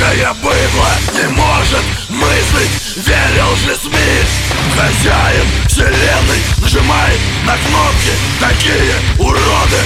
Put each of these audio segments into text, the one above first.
Мелкое быдло не может мыслить. Верил же Смит. Хозяин вселенной нажимает на кнопки. Такие уроды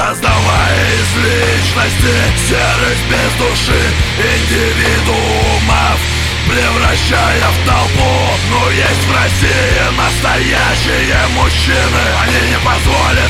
Создавая из личности серых без души индивидуумов Превращая в толпу. Но есть в России настоящие мужчины. Они не позволят